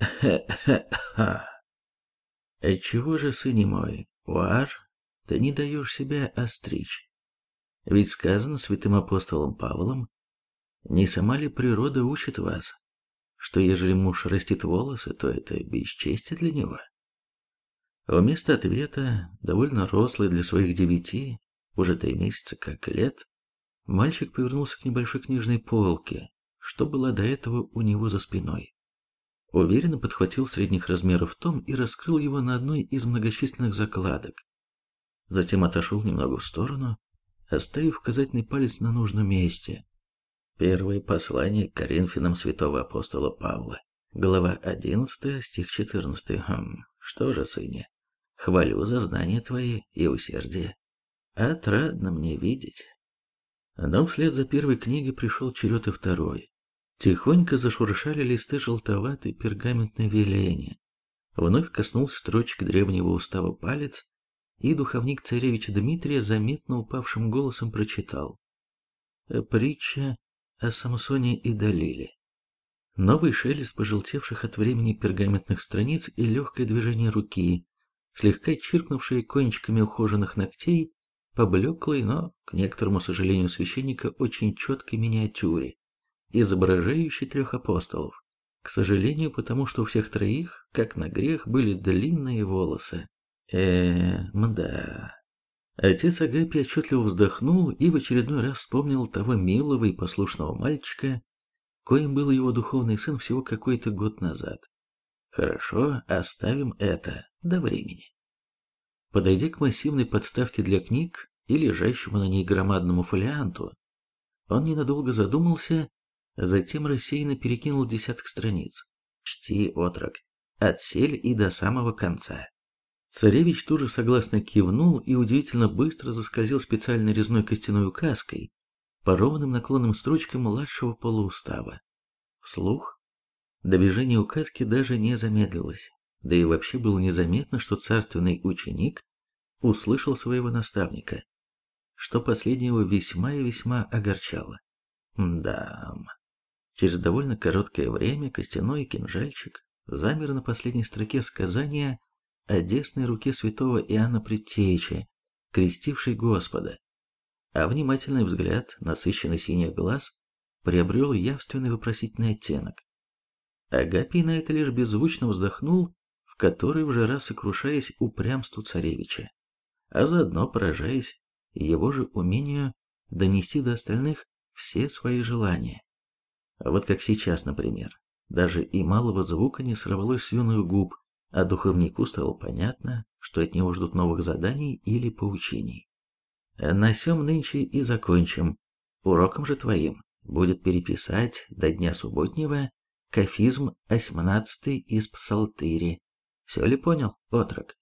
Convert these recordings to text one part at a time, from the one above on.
Ха-ха-ха. Отчего же, сын мой, Уар, ты не даешь себя остричь? Ведь сказано святым апостолом Павлом, не сама ли природа учит вас, что ежели муж растит волосы, то это бесчестие для него? Вместо ответа, довольно рослый для своих девяти, уже три месяца как лет, мальчик повернулся к небольшой книжной полке, что было до этого у него за спиной. Уверенно подхватил средних размеров том и раскрыл его на одной из многочисленных закладок. Затем отошел немного в сторону, оставив указательный палец на нужном месте. Первое послание к Коринфянам святого апостола Павла. Глава 11, стих 14. Хм, что же, сыне, хвалю за знания твои и усердие. Отрадно мне видеть. Но вслед за первой книгой пришел черед и второй. Тихонько зашуршали листы желтоватой пергаментной веления. Вновь коснулся строчек древнего устава палец, и духовник царевича Дмитрия заметно упавшим голосом прочитал. Притча о Самсоне и Далиле. Новый шелест пожелтевших от времени пергаментных страниц и легкое движение руки, слегка чиркнувшие кончиками ухоженных ногтей, поблеклой, но, к некоторому сожалению священника, очень четкой миниатюре, изображающей трех апостолов. К сожалению, потому что у всех троих, как на грех, были длинные волосы. э мда. Отец Агапи отчетливо вздохнул и в очередной раз вспомнил того милого и послушного мальчика, коим был его духовный сын всего какой-то год назад. Хорошо, оставим это до времени. Подойдя к массивной подставке для книг и лежащему на ней громадному фолианту, он ненадолго задумался, затем рассеянно перекинул десяток страниц. Чти, отрок, отсель и до самого конца. Царевич тоже согласно кивнул и удивительно быстро заскользил специальной резной костяной указкой по ровным наклонным строчкам младшего полуустава. Вслух Движение указки даже не замедлилось, да и вообще было незаметно, что царственный ученик услышал своего наставника, что последнего весьма и весьма огорчало. Да. Через довольно короткое время костяной кинжальчик замер на последней строке сказания о десной руке святого Иоанна Предтечи, крестившей Господа, а внимательный взгляд, насыщенный синих глаз, приобрел явственный вопросительный оттенок. Агапий на это лишь беззвучно вздохнул, в который уже раз сокрушаясь упрямству царевича, а заодно поражаясь его же умению донести до остальных все свои желания. Вот как сейчас, например, даже и малого звука не сорвалось с юных губ, а духовнику стало понятно, что от него ждут новых заданий или поучений. На сём нынче и закончим. Уроком же твоим будет переписать до дня субботнего кафизм осьмнадцатый из псалтыри. Все ли понял, отрок?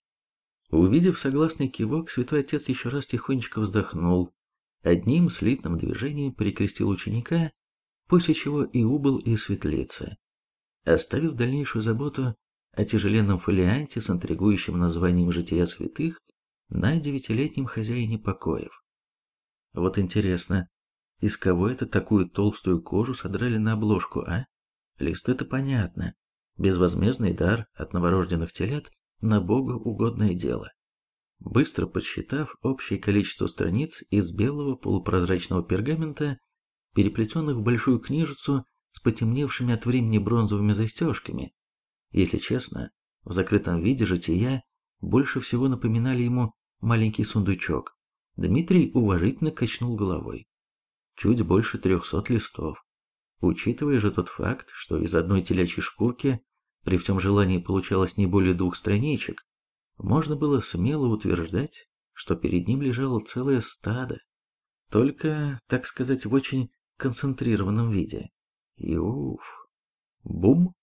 Увидев согласный кивок, святой отец еще раз тихонечко вздохнул, одним слитным движением перекрестил ученика, после чего и убыл из светлицы, оставив дальнейшую заботу о тяжеленном фолианте с интригующим названием «Жития святых» на девятилетнем хозяине покоев. Вот интересно, из кого это такую толстую кожу содрали на обложку, а? Листы-то понятно. Безвозмездный дар от новорожденных телят на Богу угодное дело. Быстро подсчитав общее количество страниц из белого полупрозрачного пергамента, переплетенных в большую книжицу с потемневшими от времени бронзовыми застежками, если честно, в закрытом виде жития больше всего напоминали ему маленький сундучок. Дмитрий уважительно качнул головой. Чуть больше трехсот листов. Учитывая же тот факт, что из одной телячьей шкурки при всем желании получалось не более двух страничек, можно было смело утверждать, что перед ним лежало целое стадо, только, так сказать, в очень концентрированном виде. И уф. Бум!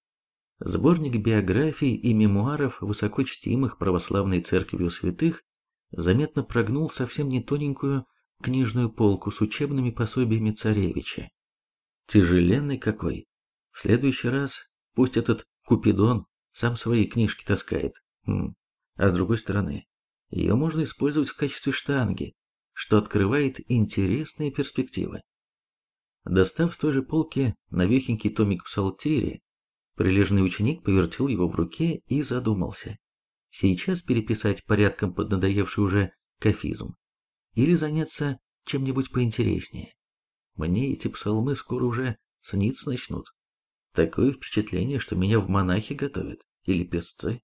Сборник биографий и мемуаров высокочтимых православной церковью святых заметно прогнул совсем не тоненькую книжную полку с учебными пособиями царевича. Тяжеленный какой. В следующий раз пусть этот Купидон сам свои книжки таскает. Хм. А с другой стороны, ее можно использовать в качестве штанги, что открывает интересные перспективы. Достав с той же полки навехенький томик псалтири, Прилежный ученик повертел его в руке и задумался. Сейчас переписать порядком поднадоевший уже кафизм. Или заняться чем-нибудь поинтереснее. Мне эти псалмы скоро уже сниться начнут. Такое впечатление, что меня в монахи готовят. Или песцы.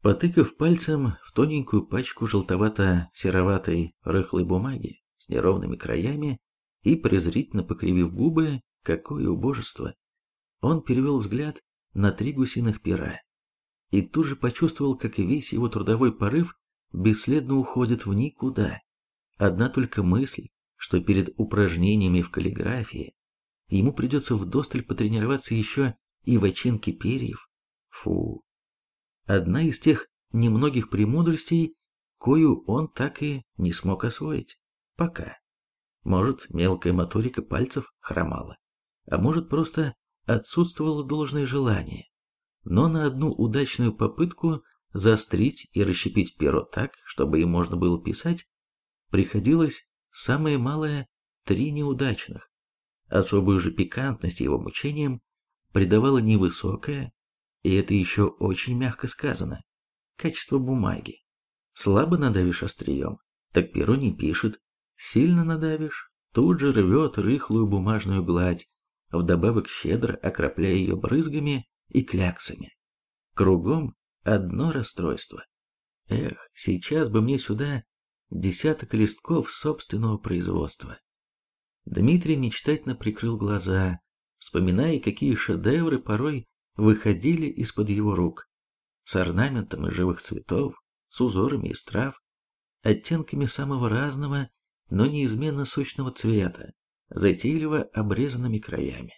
Потыкав пальцем в тоненькую пачку желтовато-сероватой рыхлой бумаги с неровными краями и презрительно покривив губы, какое убожество, он перевел взгляд на три гусиных пера и тут же почувствовал, как весь его трудовой порыв бесследно уходит в никуда. Одна только мысль, что перед упражнениями в каллиграфии ему придется вдосталь потренироваться еще и в очинке перьев. Фу. Одна из тех немногих премудростей, кою он так и не смог освоить. Пока. Может, мелкая моторика пальцев хромала, а может, просто отсутствовало должное желание. Но на одну удачную попытку заострить и расщепить перо так, чтобы им можно было писать, приходилось самое малое три неудачных. Особую же пикантность его мучениям придавало невысокое, и это еще очень мягко сказано, качество бумаги. Слабо надавишь острием, так перо не пишет, сильно надавишь, тут же рвет рыхлую бумажную гладь, вдобавок щедро окропляя ее брызгами и кляксами. Кругом одно расстройство. Эх, сейчас бы мне сюда десяток листков собственного производства. Дмитрий мечтательно прикрыл глаза, вспоминая, какие шедевры порой выходили из-под его рук, с орнаментом из живых цветов, с узорами из трав, оттенками самого разного, но неизменно сочного цвета, затейливо обрезанными краями.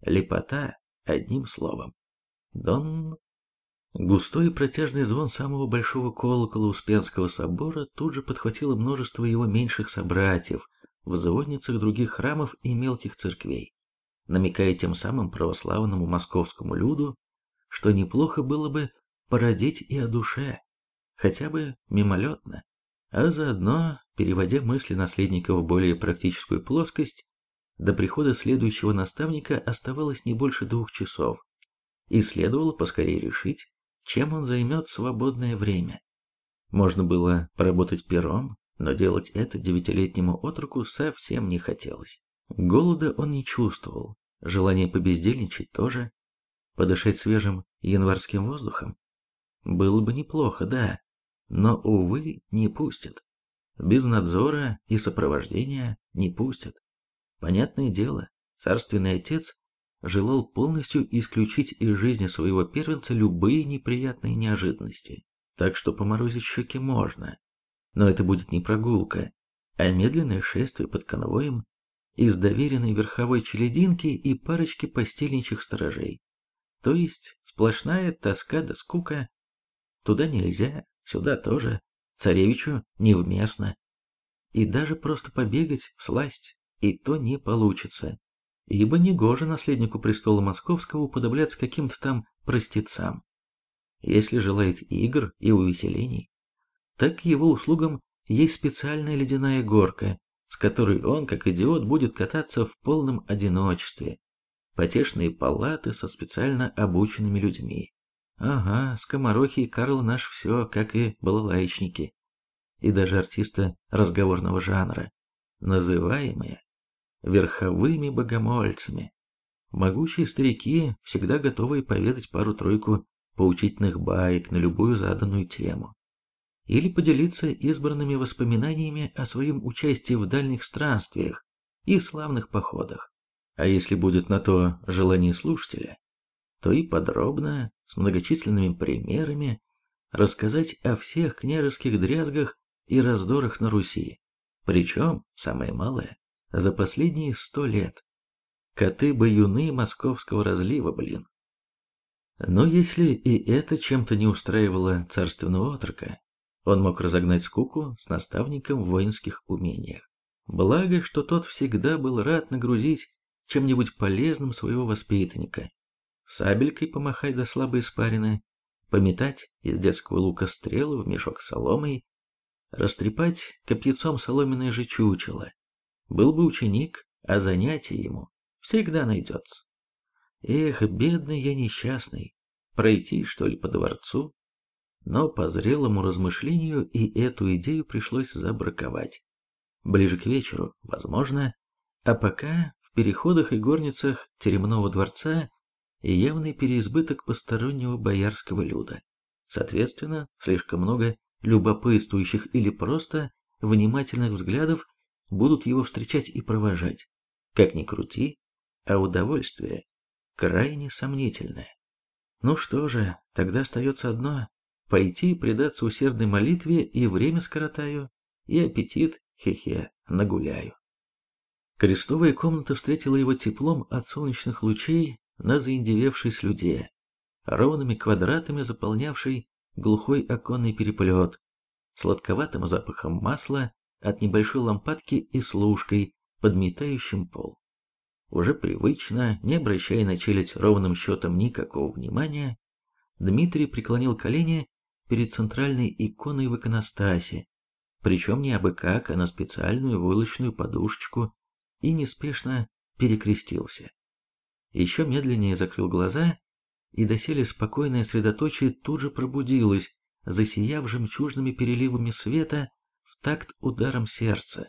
Лепота, одним словом. Дон... Густой протяжный звон самого большого колокола Успенского собора тут же подхватило множество его меньших собратьев в звонницах других храмов и мелких церквей, намекая тем самым православному московскому люду, что неплохо было бы породить и о душе, хотя бы мимолетно, а заодно, переводя мысли наследника в более практическую плоскость, до прихода следующего наставника оставалось не больше двух часов, и следовало поскорее решить, чем он займет свободное время. Можно было поработать пером, но делать это девятилетнему отроку совсем не хотелось. Голода он не чувствовал, желание побездельничать тоже. Подышать свежим январским воздухом? Было бы неплохо, да, но, увы, не пустят. Без надзора и сопровождения не пустят. Понятное дело, царственный отец желал полностью исключить из жизни своего первенца любые неприятные неожиданности, так что поморозить щеки можно. Но это будет не прогулка, а медленное шествие под конвоем из доверенной верховой челединки и парочки постельничьих сторожей. То есть сплошная тоска да скука. Туда нельзя, сюда тоже, царевичу невместно. И даже просто побегать в сласть, и то не получится ибо негоже наследнику престола московского уподобляться каким-то там простецам. Если желает игр и увеселений, так к его услугам есть специальная ледяная горка, с которой он, как идиот, будет кататься в полном одиночестве. Потешные палаты со специально обученными людьми. Ага, скоморохи и Карл наш все, как и балалайчники. И даже артисты разговорного жанра, называемые верховыми богомольцами. Могучие старики, всегда готовые поведать пару-тройку поучительных баек на любую заданную тему. Или поделиться избранными воспоминаниями о своем участии в дальних странствиях и славных походах. А если будет на то желание слушателя, то и подробно, многочисленными примерами, рассказать о всех княжеских дрязгах и раздорах на Руси. Причем, самое малое, за последние сто лет. Коты-баюны московского разлива, блин. Но если и это чем-то не устраивало царственного отрока, он мог разогнать скуку с наставником в воинских умениях. Благо, что тот всегда был рад нагрузить чем-нибудь полезным своего воспитанника. Сабелькой помахать до слабой испарины, пометать из детского лука стрелы в мешок с соломой, растрепать копьяцом соломенное же чучело, был бы ученик, а занятие ему всегда найдется. Эх, бедный я несчастный, пройти, что ли, по дворцу? Но по зрелому размышлению и эту идею пришлось забраковать. Ближе к вечеру, возможно, а пока в переходах и горницах теремного дворца явный переизбыток постороннего боярского люда. Соответственно, слишком много любопытствующих или просто внимательных взглядов будут его встречать и провожать. Как ни крути, а удовольствие крайне сомнительное. Ну что же, тогда остается одно – пойти предаться усердной молитве и время скоротаю, и аппетит, хе-хе, нагуляю. Крестовая комната встретила его теплом от солнечных лучей на заиндевевшей слюде, ровными квадратами заполнявший глухой оконный переплет, сладковатым запахом масла от небольшой лампадки и служкой, подметающим пол. Уже привычно, не обращая на челядь ровным счетом никакого внимания, Дмитрий преклонил колени перед центральной иконой в иконостасе, причем не абы как, а на специальную войлочную подушечку, и неспешно перекрестился. Еще медленнее закрыл глаза, и доселе спокойное средоточие тут же пробудилось, засияв жемчужными переливами света в такт ударом сердца.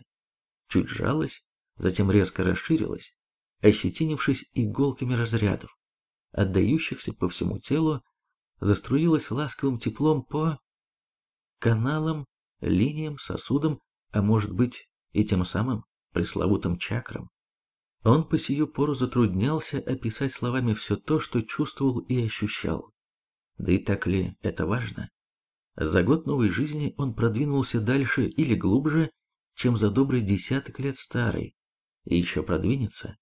Чуть сжалось, затем резко расширилось, ощетинившись иголками разрядов, отдающихся по всему телу, заструилась ласковым теплом по каналам, линиям, сосудам, а может быть и тем самым пресловутым чакрам. Он по сию пору затруднялся описать словами все то, что чувствовал и ощущал. Да и так ли это важно? За год новой жизни он продвинулся дальше или глубже, чем за добрый десяток лет старый, и еще продвинется,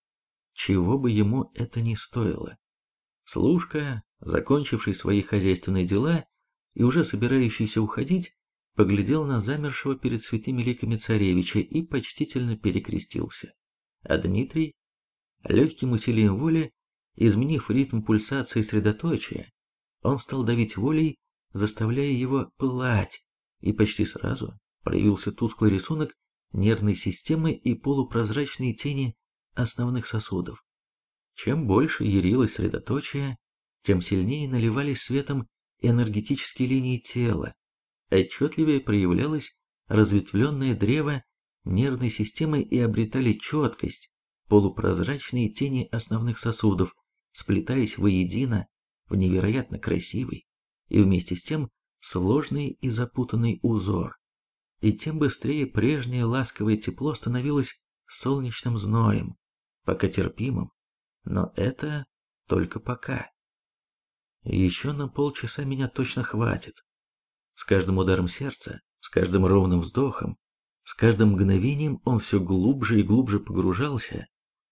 чего бы ему это ни стоило. Служка, закончивший свои хозяйственные дела и уже собирающийся уходить, поглядел на замершего перед святыми ликами царевича и почтительно перекрестился. А Дмитрий, легким усилием воли, изменив ритм пульсации средоточия, он стал давить волей заставляя его пылать, и почти сразу проявился тусклый рисунок нервной системы и полупрозрачные тени основных сосудов. Чем больше ярилось средоточие, тем сильнее наливались светом энергетические линии тела, отчетливее проявлялось разветвленное древо нервной системы и обретали четкость полупрозрачные тени основных сосудов, сплетаясь воедино в невероятно красивый, и вместе с тем сложный и запутанный узор. И тем быстрее прежнее ласковое тепло становилось солнечным зноем, пока терпимым, но это только пока. Еще на полчаса меня точно хватит. С каждым ударом сердца, с каждым ровным вздохом, с каждым мгновением он все глубже и глубже погружался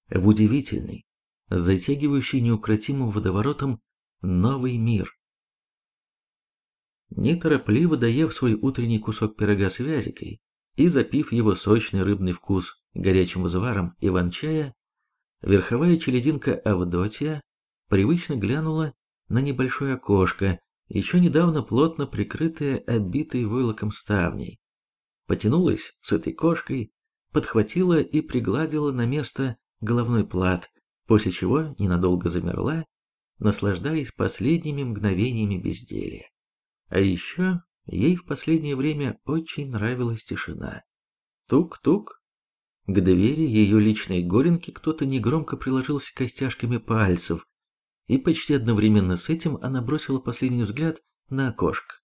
в удивительный, затягивающий неукротимым водоворотом новый мир, неторопливо доев свой утренний кусок пирога с вязикой и запив его сочный рыбный вкус горячим взваром иван-чая, верховая челединка Авдотья привычно глянула на небольшое окошко, еще недавно плотно прикрытое обитой войлоком ставней. Потянулась с этой кошкой, подхватила и пригладила на место головной плат, после чего ненадолго замерла, наслаждаясь последними мгновениями безделья. А еще ей в последнее время очень нравилась тишина. Тук-тук. К двери ее личной горенки кто-то негромко приложился костяшками пальцев, и почти одновременно с этим она бросила последний взгляд на окошко.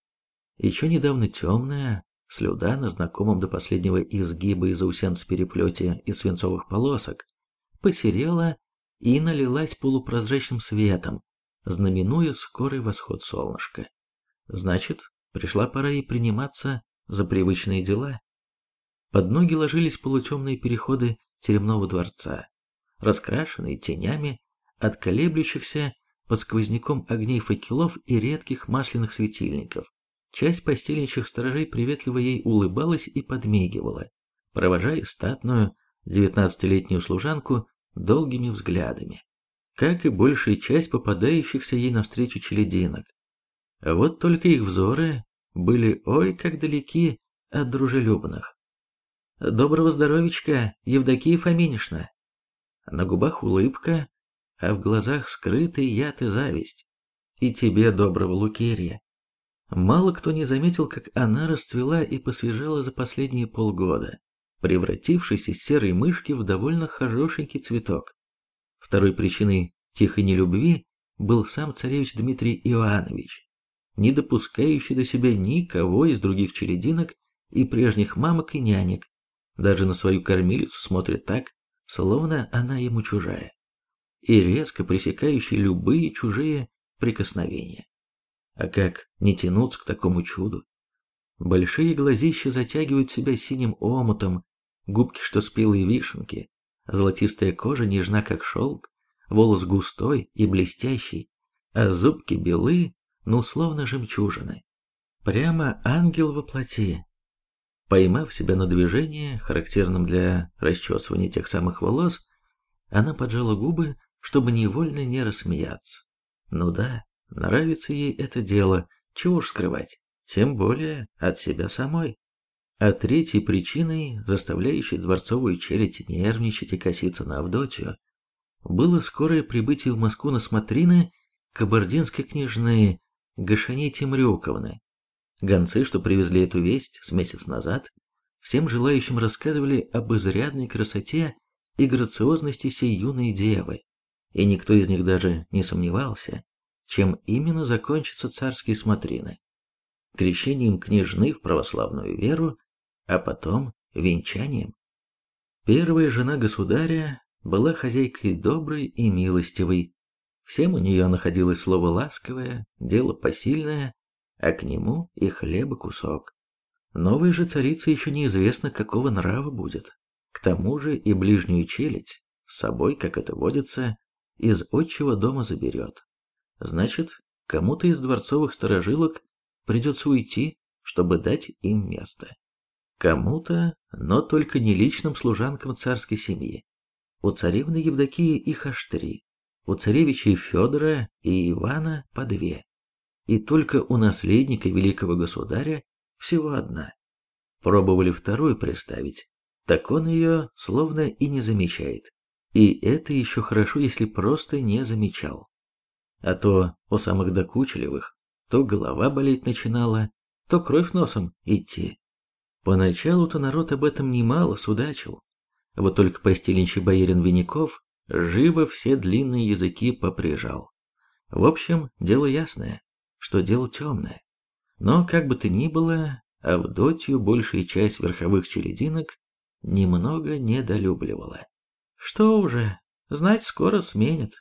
Еще недавно темная, слюда на знакомом до последнего изгиба из заусенца переплете из свинцовых полосок, посерела и налилась полупрозрачным светом, знаменуя скорый восход солнышка. Значит, пришла пора и приниматься за привычные дела. Под ноги ложились полутемные переходы теремного дворца, раскрашенные тенями от колеблющихся под сквозняком огней факелов и редких масляных светильников. Часть постельничьих сторожей приветливо ей улыбалась и подмигивала, провожая статную девятнадцатилетнюю служанку долгими взглядами, как и большая часть попадающихся ей навстречу челединок. Вот только их взоры были ой как далеки от дружелюбных. «Доброго здоровичка, Евдокия Фоминишна!» На губах улыбка, а в глазах скрытый яд и зависть. И тебе, доброго Лукерия. Мало кто не заметил, как она расцвела и посвежела за последние полгода, превратившись из серой мышки в довольно хорошенький цветок. Второй причиной тихой нелюбви был сам царевич Дмитрий Иоаннович, не допускающий до себя никого из других черединок и прежних мамок и нянек, даже на свою кормилицу смотрит так, словно она ему чужая, и резко пресекающий любые чужие прикосновения. А как не тянуться к такому чуду? Большие глазища затягивают себя синим омутом, губки, что спелые вишенки, золотистая кожа нежна, как шелк, волос густой и блестящий, а зубки белы, но словно жемчужины. Прямо ангел во плоти. Поймав себя на движение, характерном для расчесывания тех самых волос, она поджала губы, чтобы невольно не рассмеяться. Ну да, нравится ей это дело, чего уж скрывать, тем более от себя самой. А третьей причиной, заставляющей дворцовую челядь нервничать и коситься на Авдотью, было скорое прибытие в Москву на смотрины кабардинской княжны Гашани Темрюковны. Гонцы, что привезли эту весть с месяц назад, всем желающим рассказывали об изрядной красоте и грациозности сей юной девы, и никто из них даже не сомневался, чем именно закончатся царские смотрины. Крещением княжны в православную веру а потом венчанием. Первая жена государя была хозяйкой доброй и милостивой. Всем у нее находилось слово ласковое, дело посильное, а к нему и хлеба кусок. Новой же царице еще неизвестно, какого нрава будет. К тому же и ближнюю челядь с собой, как это водится, из отчего дома заберет. Значит, кому-то из дворцовых сторожилок придется уйти, чтобы дать им место. Кому-то, но только не личным служанкам царской семьи. У царевны Евдокии их аж три, у царевичей Федора и Ивана по две. И только у наследника великого государя всего одна. Пробовали вторую представить, так он ее словно и не замечает. И это еще хорошо, если просто не замечал. А то у самых докучливых то голова болеть начинала, то кровь носом идти. Поначалу-то народ об этом немало судачил. Вот только постельничий боярин Виняков живо все длинные языки поприжал. В общем, дело ясное, что дело темное. Но, как бы то ни было, Авдотью большая часть верховых черединок немного недолюбливала. Что уже, знать скоро сменят.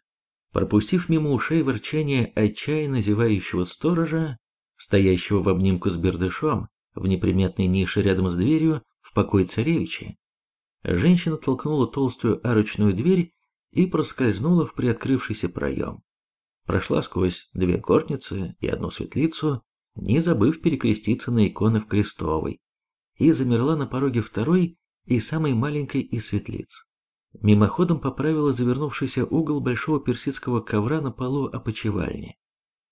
Пропустив мимо ушей ворчание отчаянно зевающего сторожа, стоящего в обнимку с бердышом, в неприметной нише рядом с дверью в покой царевича. Женщина толкнула толстую арочную дверь и проскользнула в приоткрывшийся проем. Прошла сквозь две горницы и одну светлицу, не забыв перекреститься на иконы в крестовой, и замерла на пороге второй и самой маленькой из светлиц. Мимоходом поправила завернувшийся угол большого персидского ковра на полу опочивальни.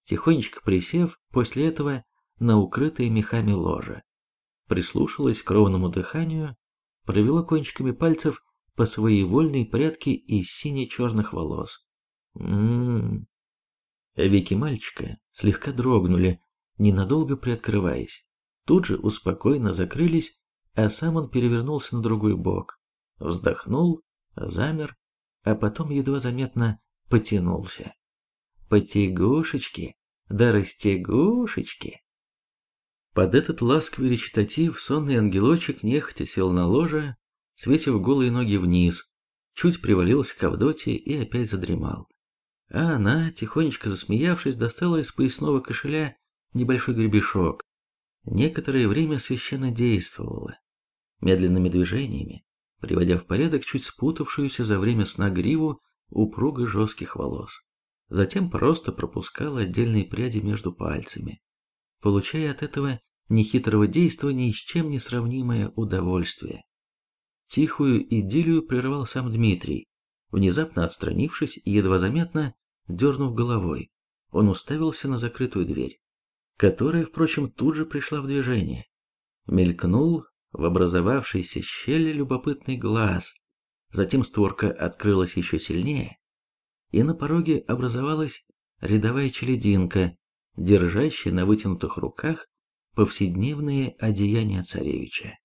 Тихонечко присев, после этого на укрытое мехами ложе. Прислушалась к ровному дыханию, провела кончиками пальцев по своевольной прядке из сине-черных волос. Ммм. Веки мальчика слегка дрогнули, ненадолго приоткрываясь. Тут же успокойно закрылись, а сам он перевернулся на другой бок, вздохнул, замер, а потом едва заметно потянулся. Потягушечки, да растягушечки. Под этот ласковый речитатив сонный ангелочек нехотя сел на ложе, свесив голые ноги вниз, чуть привалился к Авдотье и опять задремал. А она, тихонечко засмеявшись, достала из поясного кошеля небольшой гребешок. Некоторое время священно действовала, медленными движениями, приводя в порядок чуть спутавшуюся за время сна гриву упруго жестких волос. Затем просто пропускала отдельные пряди между пальцами, получая от этого нехитрого действия ни с чем не сравнимое удовольствие. Тихую идиллию прервал сам Дмитрий. Внезапно отстранившись и едва заметно дернув головой, он уставился на закрытую дверь, которая, впрочем, тут же пришла в движение. Мелькнул в образовавшейся щели любопытный глаз, затем створка открылась еще сильнее, и на пороге образовалась рядовая челединка, держащая на вытянутых руках повседневные одеяния царевича.